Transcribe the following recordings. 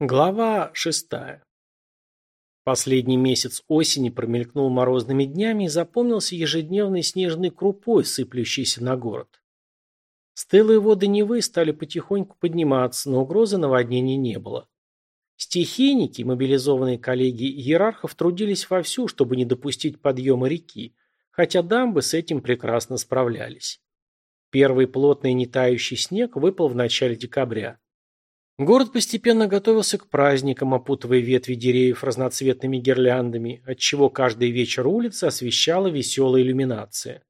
Глава шестая. Последний месяц осени промелькнул морозными днями и запомнился ежедневной снежной крупой, сыплющейся на город. Стылые воды Невы стали потихоньку подниматься, но угрозы наводнения не было. Стихийники, мобилизованные коллеги иерархов, трудились вовсю, чтобы не допустить подъема реки, хотя дамбы с этим прекрасно справлялись. Первый плотный нетающий снег выпал в начале декабря. Город постепенно готовился к праздникам, опутывая ветви деревьев разноцветными гирляндами, отчего каждый вечер улицы освещала веселая иллюминация.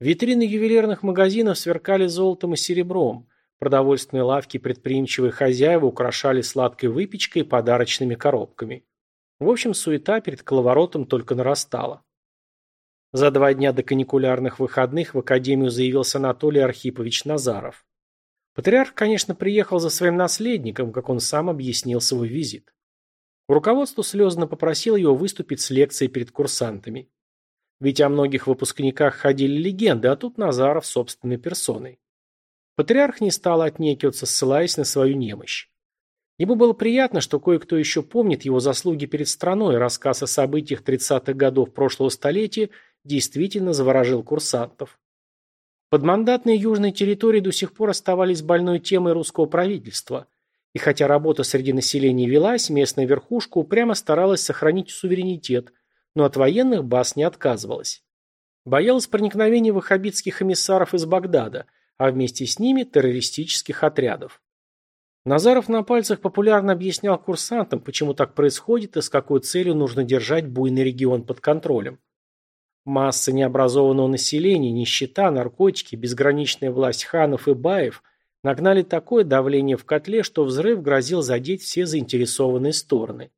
Витрины ювелирных магазинов сверкали золотом и серебром, продовольственные лавки предприимчивые хозяева украшали сладкой выпечкой и подарочными коробками. В общем, суета перед коловоротом только нарастала. За два дня до каникулярных выходных в академию заявился Анатолий Архипович Назаров. Патриарх, конечно, приехал за своим наследником, как он сам объяснил свой визит. Руководство слезно попросило его выступить с лекцией перед курсантами. Ведь о многих выпускниках ходили легенды, а тут Назаров собственной персоной. Патриарх не стал отнекиваться, ссылаясь на свою немощь. Ему было приятно, что кое-кто еще помнит его заслуги перед страной, рассказ о событиях 30-х годов прошлого столетия действительно заворожил курсантов. Подмандатные южные территории до сих пор оставались больной темой русского правительства. И хотя работа среди населения велась, местная верхушка упрямо старалась сохранить суверенитет, но от военных баз не отказывалась. Боялась проникновения ваххабитских эмиссаров из Багдада, а вместе с ними террористических отрядов. Назаров на пальцах популярно объяснял курсантам, почему так происходит и с какой целью нужно держать буйный регион под контролем. Масса необразованного населения, нищета, наркотики, безграничная власть ханов и баев нагнали такое давление в котле, что взрыв грозил задеть все заинтересованные стороны.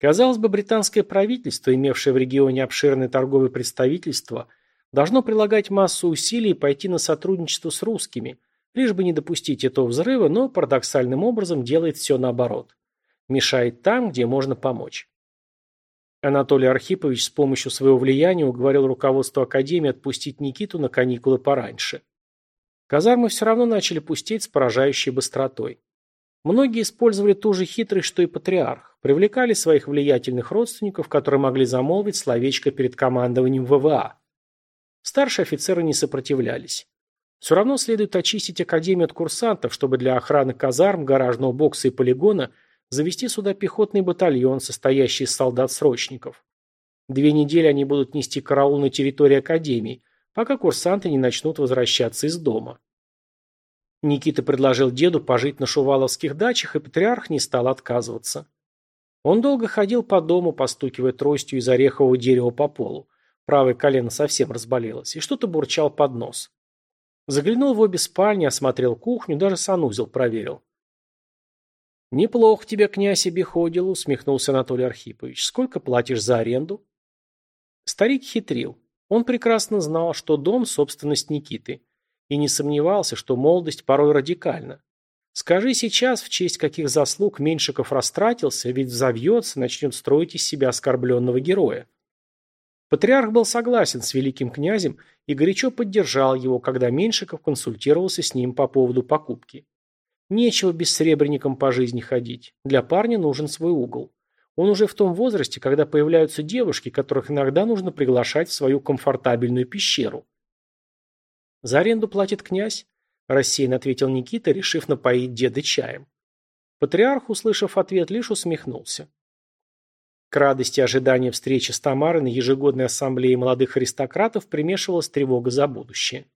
Казалось бы, британское правительство, имевшее в регионе обширное торговое представительство, должно прилагать массу усилий и пойти на сотрудничество с русскими, лишь бы не допустить этого взрыва, но парадоксальным образом делает все наоборот. Мешает там, где можно помочь. Анатолий Архипович с помощью своего влияния уговорил руководство Академии отпустить Никиту на каникулы пораньше. Казармы все равно начали пустеть с поражающей быстротой. Многие использовали ту же хитрость, что и патриарх, привлекали своих влиятельных родственников, которые могли замолвить словечко перед командованием ВВА. Старшие офицеры не сопротивлялись. Все равно следует очистить Академию от курсантов, чтобы для охраны казарм, гаражного бокса и полигона – завести сюда пехотный батальон, состоящий из солдат-срочников. Две недели они будут нести караул на территории Академии, пока курсанты не начнут возвращаться из дома. Никита предложил деду пожить на шуваловских дачах, и патриарх не стал отказываться. Он долго ходил по дому, постукивая тростью из орехового дерева по полу. Правое колено совсем разболелось, и что-то бурчал под нос. Заглянул в обе спальни, осмотрел кухню, даже санузел проверил. «Неплохо тебе, князь, обиходил», — усмехнулся Анатолий Архипович. «Сколько платишь за аренду?» Старик хитрил. Он прекрасно знал, что дом – собственность Никиты. И не сомневался, что молодость порой радикальна. Скажи сейчас, в честь каких заслуг Меньшиков растратился, ведь взовьется, начнет строить из себя оскорбленного героя. Патриарх был согласен с великим князем и горячо поддержал его, когда Меньшиков консультировался с ним по поводу покупки. Нечего без бессребренником по жизни ходить. Для парня нужен свой угол. Он уже в том возрасте, когда появляются девушки, которых иногда нужно приглашать в свою комфортабельную пещеру. «За аренду платит князь», – рассеянно ответил Никита, решив напоить деда чаем. Патриарх, услышав ответ, лишь усмехнулся. К радости ожидания встречи с Тамарой на ежегодной ассамблее молодых аристократов примешивалась тревога за будущее.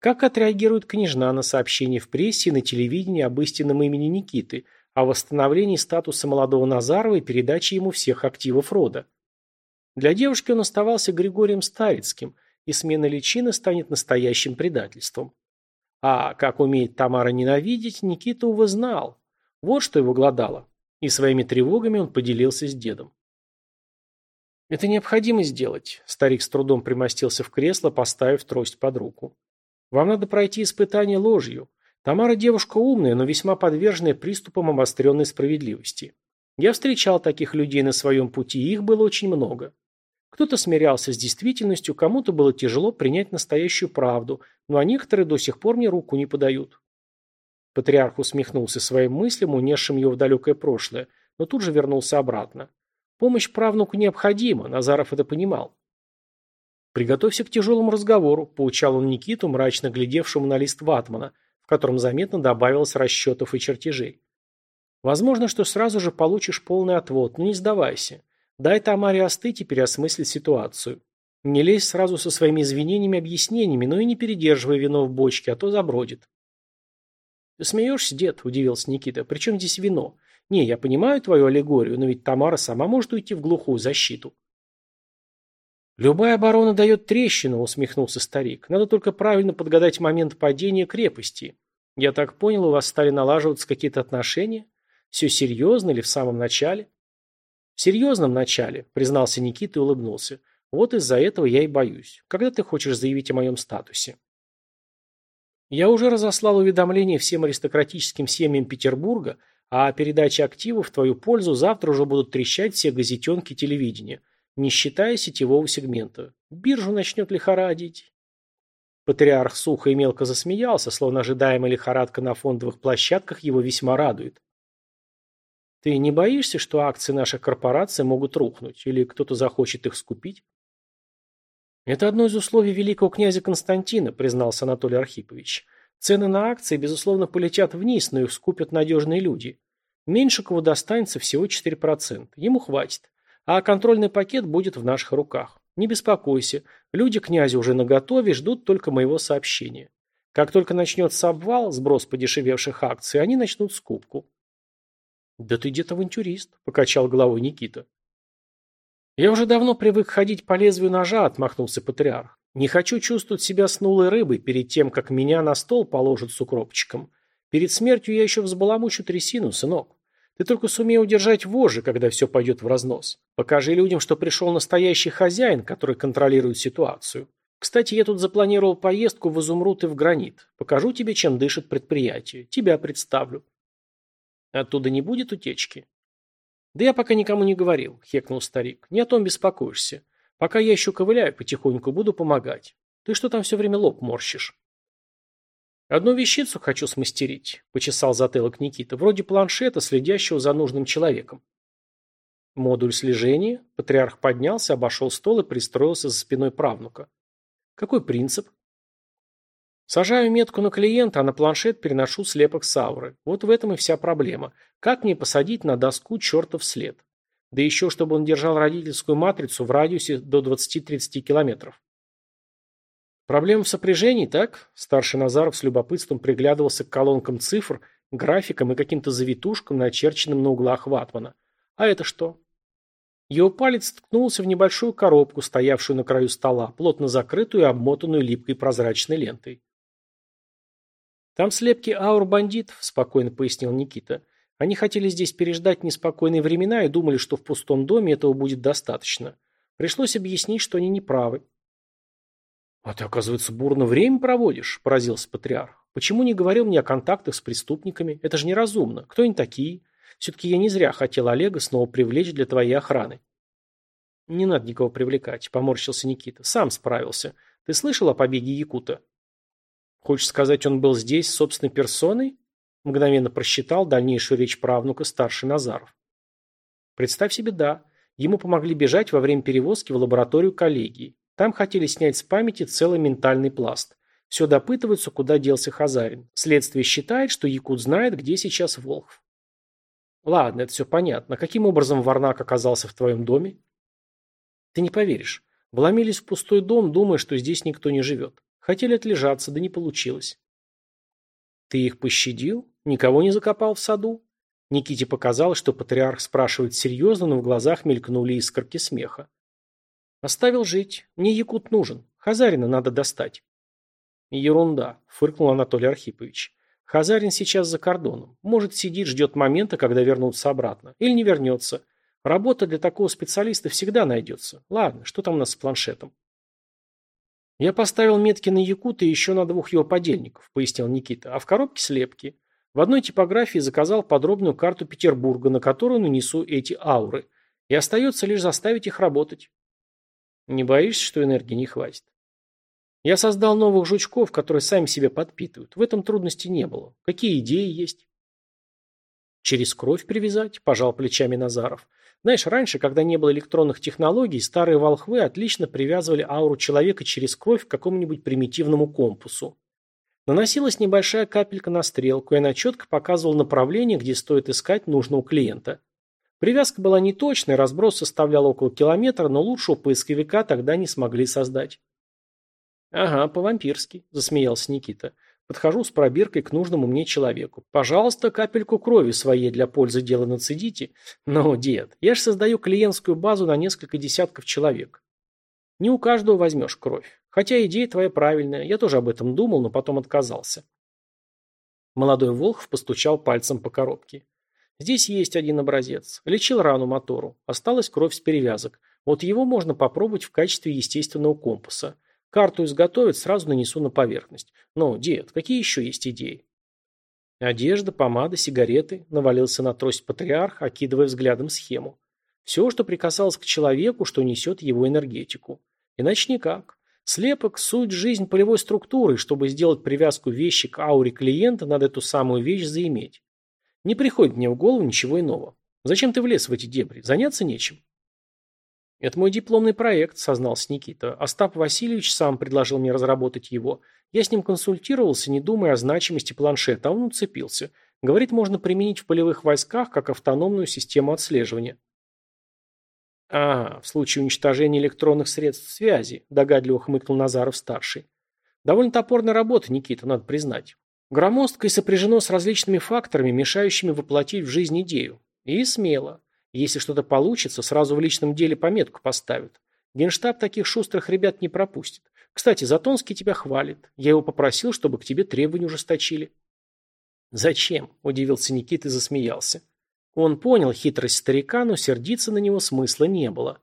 Как отреагирует княжна на сообщение в прессе и на телевидении об истинном имени Никиты, о восстановлении статуса молодого Назарова и передаче ему всех активов рода? Для девушки он оставался Григорием Старицким, и смена личины станет настоящим предательством. А как умеет Тамара ненавидеть, Никита, увы, знал. Вот что его гладало. И своими тревогами он поделился с дедом. «Это необходимо сделать», – старик с трудом примостился в кресло, поставив трость под руку. Вам надо пройти испытание ложью. Тамара девушка умная, но весьма подверженная приступам обостренной справедливости. Я встречал таких людей на своем пути, и их было очень много. Кто-то смирялся с действительностью, кому-то было тяжело принять настоящую правду, ну а некоторые до сих пор мне руку не подают. Патриарх усмехнулся своим мыслям, унесшим его в далекое прошлое, но тут же вернулся обратно. Помощь правнуку необходима, Назаров это понимал. «Приготовься к тяжелому разговору», – поучал он Никиту, мрачно глядевшему на лист ватмана, в котором заметно добавилось расчетов и чертежей. «Возможно, что сразу же получишь полный отвод, но не сдавайся. Дай Тамаре остыть и переосмыслить ситуацию. Не лезь сразу со своими извинениями и объяснениями, но и не передерживай вино в бочке, а то забродит». «Ты смеешься, дед?» – удивился Никита. «При чем здесь вино? Не, я понимаю твою аллегорию, но ведь Тамара сама может уйти в глухую защиту». «Любая оборона дает трещину», — усмехнулся старик. «Надо только правильно подгадать момент падения крепости. Я так понял, у вас стали налаживаться какие-то отношения? Все серьезно или в самом начале?» «В серьезном начале», — признался Никита и улыбнулся. «Вот из-за этого я и боюсь. Когда ты хочешь заявить о моем статусе?» «Я уже разослал уведомление всем аристократическим семьям Петербурга, а о передаче активов в твою пользу завтра уже будут трещать все газетенки телевидения не считая сетевого сегмента. Биржу начнет лихорадить. Патриарх сухо и мелко засмеялся, словно ожидаемая лихорадка на фондовых площадках его весьма радует. Ты не боишься, что акции наших корпораций могут рухнуть, или кто-то захочет их скупить? Это одно из условий великого князя Константина, признался Анатолий Архипович. Цены на акции, безусловно, полетят вниз, но их скупят надежные люди. Меньше кого достанется всего 4%. Ему хватит. А контрольный пакет будет в наших руках. Не беспокойся, люди князя уже наготове, ждут только моего сообщения. Как только начнется обвал, сброс подешевевших акций, они начнут скупку. «Да ты где-то авантюрист», — покачал головой Никита. «Я уже давно привык ходить по лезвию ножа», — отмахнулся патриарх. «Не хочу чувствовать себя снулой рыбой перед тем, как меня на стол положат с укропчиком. Перед смертью я еще взбаламучу трясину, сынок». Ты только сумей удержать вожжи, когда все пойдет в разнос. Покажи людям, что пришел настоящий хозяин, который контролирует ситуацию. Кстати, я тут запланировал поездку в Изумруд и в Гранит. Покажу тебе, чем дышит предприятие. Тебя представлю. Оттуда не будет утечки? Да я пока никому не говорил, хекнул старик. Не о том беспокоишься. Пока я еще ковыляю, потихоньку буду помогать. Ты что там все время лоб морщишь? «Одну вещицу хочу смастерить», – почесал затылок Никита, вроде планшета, следящего за нужным человеком. Модуль слежения. Патриарх поднялся, обошел стол и пристроился за спиной правнука. Какой принцип? Сажаю метку на клиента, а на планшет переношу слепок Сауры. Вот в этом и вся проблема. Как мне посадить на доску чертов след? Да еще, чтобы он держал родительскую матрицу в радиусе до 20-30 километров. Проблема в сопряжении, так? Старший Назаров с любопытством приглядывался к колонкам цифр, графикам и каким-то завитушкам, начерченным на углах ватмана. А это что? Его палец ткнулся в небольшую коробку, стоявшую на краю стола, плотно закрытую и обмотанную липкой прозрачной лентой. «Там слепки аур бандитов», – спокойно пояснил Никита. «Они хотели здесь переждать неспокойные времена и думали, что в пустом доме этого будет достаточно. Пришлось объяснить, что они неправы. «А ты, оказывается, бурно время проводишь?» – поразился патриарх. «Почему не говорил мне о контактах с преступниками? Это же неразумно. Кто они такие? Все-таки я не зря хотел Олега снова привлечь для твоей охраны». «Не надо никого привлекать», – поморщился Никита. «Сам справился. Ты слышал о побеге Якута?» «Хочешь сказать, он был здесь собственной персоной?» Мгновенно просчитал дальнейшую речь правнука старший Назаров. «Представь себе, да. Ему помогли бежать во время перевозки в лабораторию коллегии. Там хотели снять с памяти целый ментальный пласт. Все допытываются, куда делся Хазарин. Следствие считает, что Якут знает, где сейчас Волхв. Ладно, это все понятно. Каким образом Варнак оказался в твоем доме? Ты не поверишь. Вломились в пустой дом, думая, что здесь никто не живет. Хотели отлежаться, да не получилось. Ты их пощадил? Никого не закопал в саду? Никите показалось, что патриарх спрашивает серьезно, но в глазах мелькнули искорки смеха. Оставил жить. Мне якут нужен. Хазарина надо достать. Ерунда, фыркнул Анатолий Архипович. Хазарин сейчас за кордоном. Может, сидит, ждет момента, когда вернутся обратно. Или не вернется. Работа для такого специалиста всегда найдется. Ладно, что там у нас с планшетом? Я поставил метки на Якута и еще на двух его подельников, пояснил Никита, а в коробке слепки. В одной типографии заказал подробную карту Петербурга, на которую нанесу эти ауры. И остается лишь заставить их работать. Не боишься, что энергии не хватит? Я создал новых жучков, которые сами себя подпитывают. В этом трудности не было. Какие идеи есть? Через кровь привязать, пожал плечами Назаров. Знаешь, раньше, когда не было электронных технологий, старые волхвы отлично привязывали ауру человека через кровь к какому-нибудь примитивному компасу. Наносилась небольшая капелька на стрелку, и она четко показывала направление, где стоит искать нужного клиента. Привязка была неточной, разброс составлял около километра, но лучшего поисковика тогда не смогли создать. «Ага, по-вампирски», – засмеялся Никита. Подхожу с пробиркой к нужному мне человеку. Пожалуйста, капельку крови своей для пользы дела нацедите. Но, дед, я же создаю клиентскую базу на несколько десятков человек. Не у каждого возьмешь кровь. Хотя идея твоя правильная. Я тоже об этом думал, но потом отказался. Молодой Волхов постучал пальцем по коробке. Здесь есть один образец. Лечил рану мотору. Осталась кровь с перевязок. Вот его можно попробовать в качестве естественного компаса. Карту изготовят, сразу нанесу на поверхность. Но, дед, какие еще есть идеи? Одежда, помада, сигареты, навалился на трость патриарх, окидывая взглядом схему. Все, что прикасалось к человеку, что несет его энергетику. Иначе никак. Слепок – суть жизнь полевой структуры, чтобы сделать привязку вещи к ауре клиента, надо эту самую вещь заиметь. Не приходит мне в голову ничего иного. Зачем ты влез в эти дебри? Заняться нечем. «Это мой дипломный проект», – сознался Никита. «Остап Васильевич сам предложил мне разработать его. Я с ним консультировался, не думая о значимости планшета, а он уцепился. Говорит, можно применить в полевых войсках как автономную систему отслеживания». «А, в случае уничтожения электронных средств связи», – догадливо хмыкнул Назаров-старший. «Довольно топорная работа, Никита, надо признать. Громоздко и сопряжено с различными факторами, мешающими воплотить в жизнь идею. И смело. Если что-то получится, сразу в личном деле пометку поставят. Генштаб таких шустрых ребят не пропустит. Кстати, Затонский тебя хвалит. Я его попросил, чтобы к тебе требования ужесточили. Зачем? Удивился Никита и засмеялся. Он понял хитрость старика, но сердиться на него смысла не было.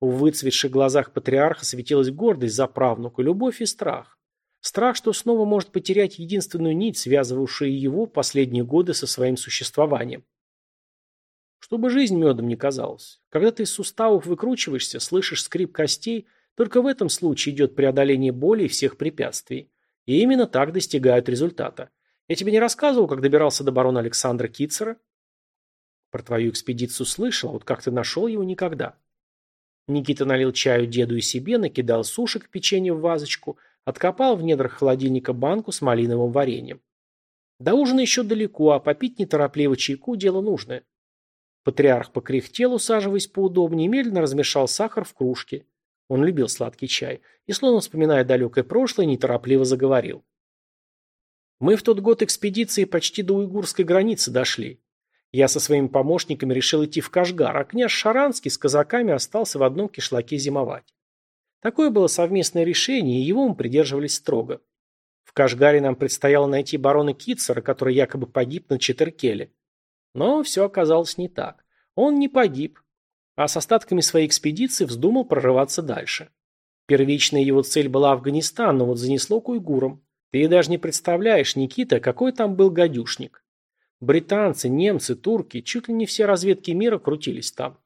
В выцветших глазах патриарха светилась гордость за правнука, любовь и страх. Страх, что снова может потерять единственную нить, связывавшую его последние годы со своим существованием. Чтобы жизнь медом не казалась. Когда ты из суставов выкручиваешься, слышишь скрип костей, только в этом случае идет преодоление боли и всех препятствий. И именно так достигают результата. Я тебе не рассказывал, как добирался до барона Александра Китцера? Про твою экспедицию слышал, а вот как ты нашел его никогда. Никита налил чаю деду и себе, накидал сушек печенье в вазочку, откопал в недрах холодильника банку с малиновым вареньем. До ужина еще далеко, а попить неторопливо чайку – дело нужное. Патриарх покряхтел, усаживаясь поудобнее, медленно размешал сахар в кружке. Он любил сладкий чай и, словно вспоминая далекое прошлое, неторопливо заговорил. «Мы в тот год экспедиции почти до уйгурской границы дошли. Я со своими помощниками решил идти в Кашгар, а князь Шаранский с казаками остался в одном кишлаке зимовать. Такое было совместное решение, и его мы придерживались строго. В Кашгаре нам предстояло найти барона Китцера, который якобы погиб на Четеркеле. Но все оказалось не так. Он не погиб, а с остатками своей экспедиции вздумал прорываться дальше. Первичная его цель была Афганистан, но вот занесло к уйгурам. Ты даже не представляешь, Никита, какой там был гадюшник. Британцы, немцы, турки, чуть ли не все разведки мира крутились там.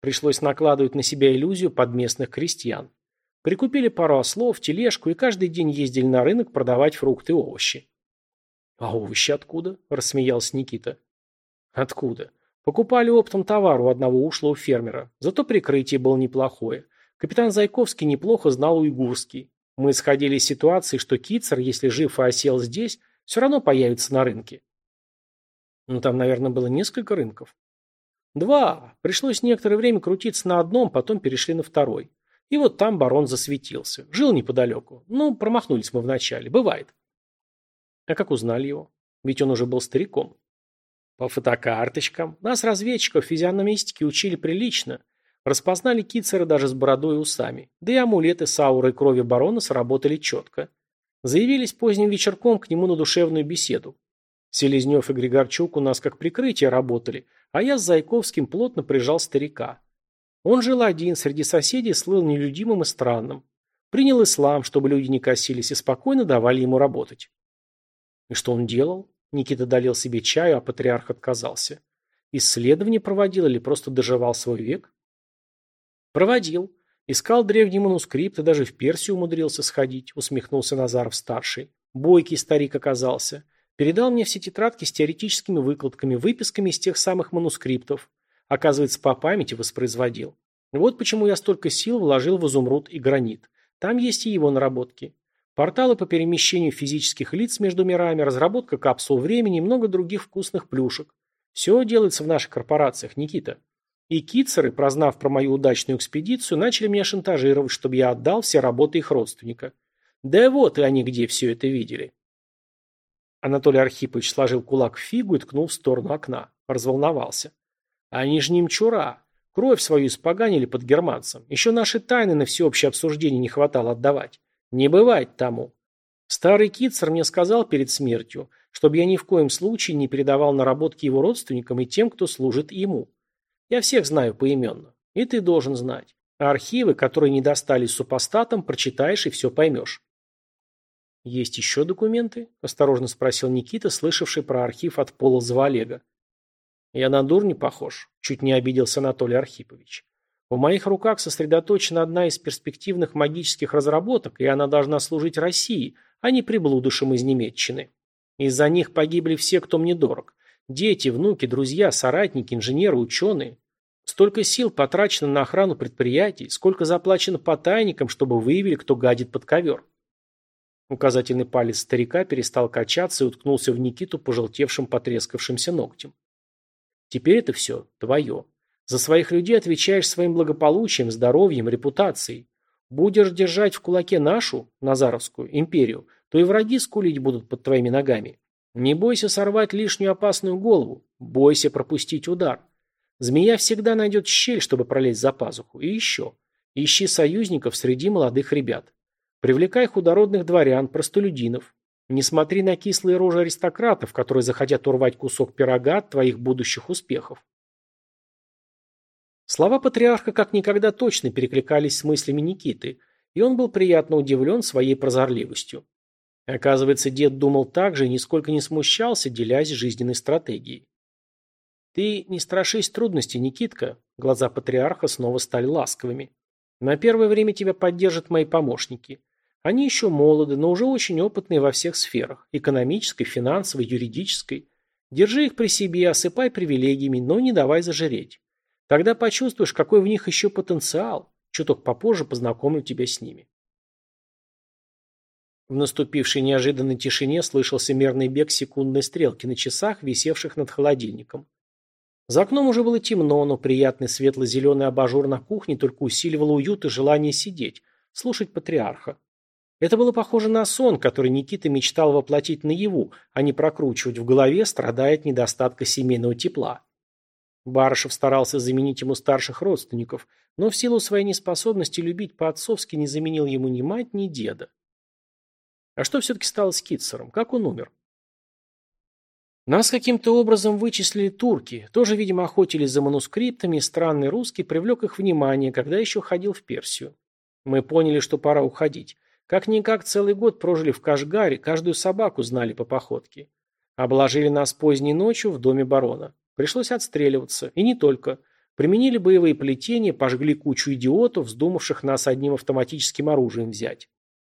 Пришлось накладывать на себя иллюзию подместных крестьян. Прикупили пару ослов, тележку и каждый день ездили на рынок продавать фрукты и овощи. «А овощи откуда?» – рассмеялся Никита. Откуда? Покупали оптом товар у одного ушлого фермера. Зато прикрытие было неплохое. Капитан Зайковский неплохо знал уйгурский. Мы исходили из ситуации, что Кицер, если жив и осел здесь, все равно появится на рынке. Ну, там, наверное, было несколько рынков. Два. Пришлось некоторое время крутиться на одном, потом перешли на второй. И вот там барон засветился. Жил неподалеку. Ну, промахнулись мы вначале. Бывает. А как узнали его? Ведь он уже был стариком. По фотокарточкам. Нас, разведчиков, физиономистики учили прилично. Распознали Кицера даже с бородой и усами. Да и амулеты с аурой крови барона сработали четко. Заявились поздним вечерком к нему на душевную беседу. Селезнев и Григорчук у нас как прикрытие работали, а я с Зайковским плотно прижал старика. Он жил один, среди соседей слыл нелюдимым и странным. Принял ислам, чтобы люди не косились, и спокойно давали ему работать. И что он делал? Никита долил себе чаю, а патриарх отказался. Исследование проводил или просто доживал свой век? Проводил. Искал древние манускрипты, даже в Персию умудрился сходить, усмехнулся Назаров-старший. Бойкий старик оказался. Передал мне все тетрадки с теоретическими выкладками, выписками из тех самых манускриптов. Оказывается, по памяти воспроизводил. Вот почему я столько сил вложил в изумруд и гранит. Там есть и его наработки. Порталы по перемещению физических лиц между мирами, разработка капсул времени и много других вкусных плюшек. Все делается в наших корпорациях, Никита. И кицеры, прознав про мою удачную экспедицию, начали меня шантажировать, чтобы я отдал все работы их родственника. Да вот и они где все это видели. Анатолий Архипович сложил кулак в фигу и ткнул в сторону окна. Разволновался. Они же не мчура. Кровь свою испоганили под германцем. Еще наши тайны на всеобщее обсуждение не хватало отдавать. Не бывает тому. Старый Китцер мне сказал перед смертью, чтобы я ни в коем случае не передавал наработки его родственникам и тем, кто служит ему. Я всех знаю поименно. И ты должен знать. А архивы, которые не достались супостатам, прочитаешь и все поймешь. «Есть еще документы?» – осторожно спросил Никита, слышавший про архив от Пола Завалега. «Я на дур не похож», – чуть не обиделся Анатолий Архипович. В моих руках сосредоточена одна из перспективных магических разработок, и она должна служить России, а не приблудышам из Немеччины. Из-за них погибли все, кто мне дорог. Дети, внуки, друзья, соратники, инженеры, ученые. Столько сил потрачено на охрану предприятий, сколько заплачено по тайникам, чтобы выявили, кто гадит под ковер. Указательный палец старика перестал качаться и уткнулся в Никиту пожелтевшим потрескавшимся ногтем. Теперь это все твое. За своих людей отвечаешь своим благополучием, здоровьем, репутацией. Будешь держать в кулаке нашу, Назаровскую, империю, то и враги скулить будут под твоими ногами. Не бойся сорвать лишнюю опасную голову, бойся пропустить удар. Змея всегда найдет щель, чтобы пролезть за пазуху. И еще. Ищи союзников среди молодых ребят. Привлекай худородных дворян, простолюдинов. Не смотри на кислые рожи аристократов, которые захотят урвать кусок пирога от твоих будущих успехов. Слова патриарха как никогда точно перекликались с мыслями Никиты, и он был приятно удивлен своей прозорливостью. Оказывается, дед думал так же и нисколько не смущался, делясь жизненной стратегией. «Ты не страшись трудностей, Никитка», глаза патриарха снова стали ласковыми. «На первое время тебя поддержат мои помощники. Они еще молоды, но уже очень опытные во всех сферах – экономической, финансовой, юридической. Держи их при себе, осыпай привилегиями, но не давай зажиреть. Тогда почувствуешь, какой в них еще потенциал. Чуток попозже познакомлю тебя с ними. В наступившей неожиданной тишине слышался мерный бег секундной стрелки на часах, висевших над холодильником. За окном уже было темно, но приятный светло-зеленый абажур на кухне только усиливал уют и желание сидеть, слушать патриарха. Это было похоже на сон, который Никита мечтал воплотить наяву, а не прокручивать в голове, страдая от недостатка семейного тепла. Барышев старался заменить ему старших родственников, но в силу своей неспособности любить по-отцовски не заменил ему ни мать, ни деда. А что все-таки стало с Китцером? Как он умер? Нас каким-то образом вычислили турки, тоже, видимо, охотились за манускриптами, и странный русский привлек их внимание, когда еще ходил в Персию. Мы поняли, что пора уходить. Как-никак целый год прожили в Кашгаре, каждую собаку знали по походке. Обложили нас поздней ночью в доме барона. Пришлось отстреливаться. И не только. Применили боевые плетения, пожгли кучу идиотов, вздумавших нас одним автоматическим оружием взять.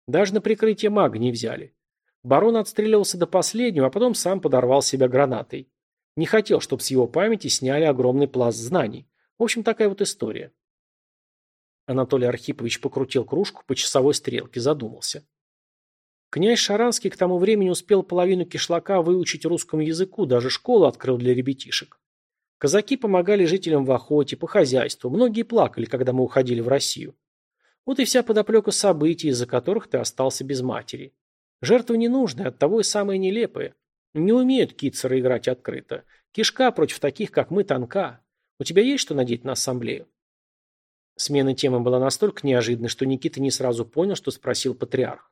Даже на прикрытие мага не взяли. Барон отстреливался до последнего, а потом сам подорвал себя гранатой. Не хотел, чтобы с его памяти сняли огромный пласт знаний. В общем, такая вот история. Анатолий Архипович покрутил кружку по часовой стрелке, задумался. Князь Шаранский к тому времени успел половину кишлака выучить русскому языку, даже школу открыл для ребятишек. Казаки помогали жителям в охоте, по хозяйству, многие плакали, когда мы уходили в Россию. Вот и вся подоплека событий, из-за которых ты остался без матери. Жертвы ненужные, оттого и самые нелепые. Не умеют китцеры играть открыто. Кишка против таких, как мы, тонка. У тебя есть что надеть на ассамблею? Смена темы была настолько неожиданной, что Никита не сразу понял, что спросил патриарх.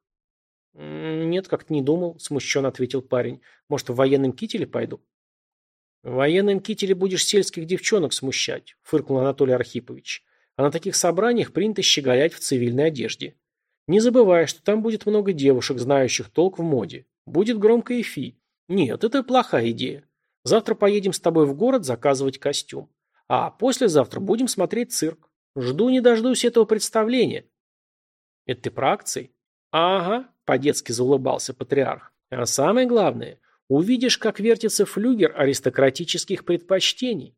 «Нет, как-то не думал», – смущенно ответил парень. «Может, в военном кителе пойду?» «В военном кителе будешь сельских девчонок смущать», – фыркнул Анатолий Архипович. «А на таких собраниях принято щеголять в цивильной одежде. Не забывай, что там будет много девушек, знающих толк в моде. Будет громко эфи. Нет, это плохая идея. Завтра поедем с тобой в город заказывать костюм. А послезавтра будем смотреть цирк. Жду не дождусь этого представления. Это ты про акции? Ага, по-детски заулыбался патриарх. А самое главное, увидишь, как вертится флюгер аристократических предпочтений.